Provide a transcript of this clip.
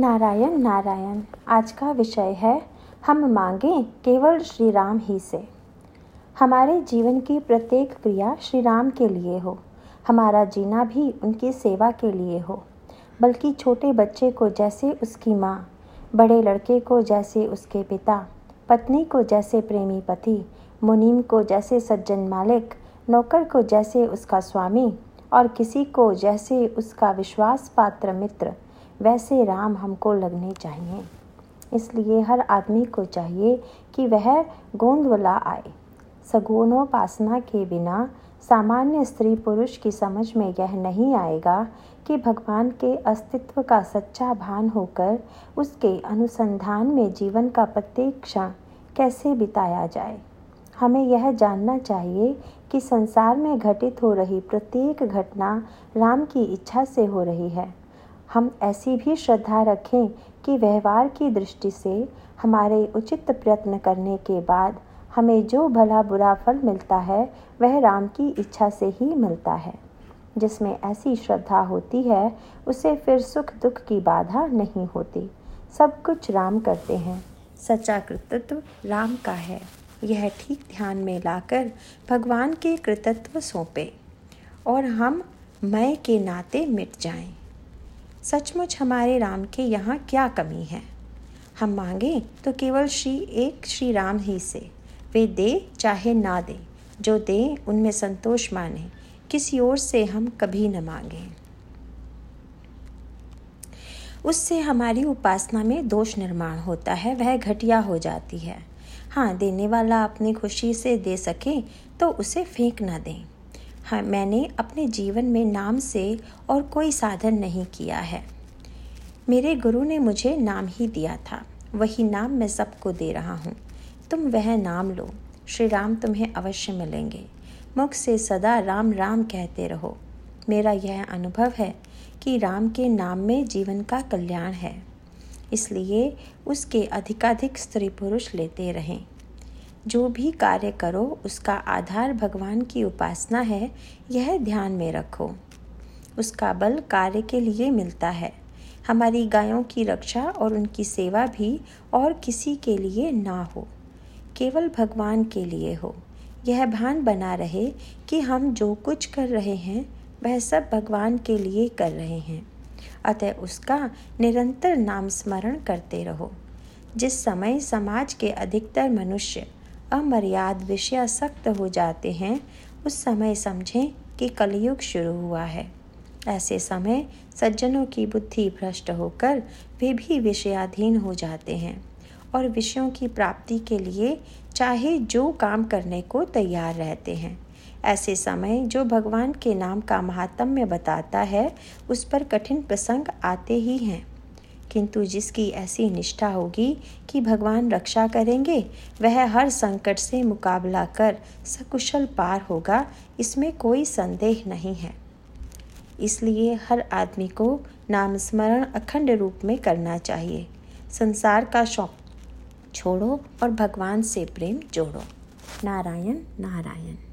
नारायण नारायण, आज का विषय है, हम मांगें केवल श्री राम ही से। हमारे जीवन की प्रत्येक क्रिया श्री राम के लिए हो, हमारा जीना भी उनकी सेवा के लिए हो, बल्कि छोटे बच्चे को जैसे उसकी माँ, बड़े लड़के को जैसे उसके पिता, पत्नी को जैसे प्रेमी पति, मुनीम को जैसे सज्जन मालिक, नौकर को जैसे उसका स्वामी, और किसी को जैसे उसका विश्वास पात्र मित्र वैसे राम हमको लगने चाहिए। इसलिए हर आदमी को चाहिए कि वह गोंदवला आए। सगुणोपासना के बिना सामान्य स्त्री पुरुष की समझ में यह नहीं आएगा कि भगवान के अस्तित्व का सच्चा भान होकर उसके अनुसंधान में जीवन का प्रत्येक क्षण कैसे बिताया जाए। हमें यह जानना चाहिए कि संसार में घटित हो रही प्रत्येक घटना राम की इच्छा से हो रही है। हम ऐसी भी श्रद्धा रखें कि व्यवहार की दृष्टि से हमारे उचित प्रयत्न करने के बाद हमें जो भला बुरा फल मिलता है, वह राम की इच्छा से ही मिलता है। जिसमें ऐसी श्रद्धा होती है, उसे फिर सुख दुख की बाधा नहीं होती। सब कुछ राम करते हैं। सच्चा कृतित्व राम का है। यह ठीक ध्यान में लाकर भगवान के कृतित्व सौंपे। और हम मैं के नाते मिट जाएँ। सचमुच हमारे राम के यहाँ क्या कमी है? हम मांगें तो केवल श्री एक श्री राम ही से। वे दे चाहे ना दे, जो दे उनमें संतोष माने, किसी और से हम कभी न मांगे। उससे हमारी उपासना में दोष निर्माण होता है, वह घटिया हो जाती है। हाँ देने वाला अपनी खुशी से दे सके तो उसे फेंक ना दें। हाँ मैंने अपने जीवन में नाम से और कोई साधन नहीं किया है। मेरे गुरु ने मुझे नाम ही दिया था। वही नाम मैं सबको दे रहा हूँ। तुम वह नाम लो। श्री राम तुम्हें अवश्य मिलेंगे। मुख से सदा राम राम कहते रहो। मेरा यह अनुभव है कि राम के नाम में जीवन का कल्याण है। इसलिए उसके अधिकाधिक स्त्री पुरुष लेते रहें। जो भी कार्य करो, उसका आधार भगवान की उपासना है, यह ध्यान में रखो। उसका बल कार्य के लिए मिलता है। हमारी गायों की रक्षा और उनकी सेवा भी और किसी के लिए ना हो। केवल भगवान के लिए हो। यह भान बना रहे कि हम जो कुछ कर रहे हैं, वह सब भगवान के लिए कर रहे हैं। अतः उसका निरंतर नाम स्मरण करते रहो। जिस समय समाज के अधिकतर मनुष्य अमर्याद विषयासक्त हो जाते हैं, उस समय समझें कि कलयुग शुरू हुआ है। ऐसे समय सज्जनों की बुद्धि भ्रष्ट होकर वे भी विषयाधीन हो जाते हैं और विषयों की प्राप्ति के लिए चाहे जो काम करने को तैयार रहते हैं। ऐसे समय जो भगवान के नाम का महात्म्य बताता है, उस पर कठिन प्रसंग आते ही हैं। किंतु जिसकी ऐसी निष्ठा होगी कि भगवान रक्षा करेंगे, वह हर संकट से मुकाबला कर सकुशल पार होगा, इसमें कोई संदेह नहीं है। इसलिए हर आदमी को नाम स्मरण अखंड रूप में करना चाहिए। संसार का शौक छोड़ो और भगवान से प्रेम जोड़ो। नारायण नारायण।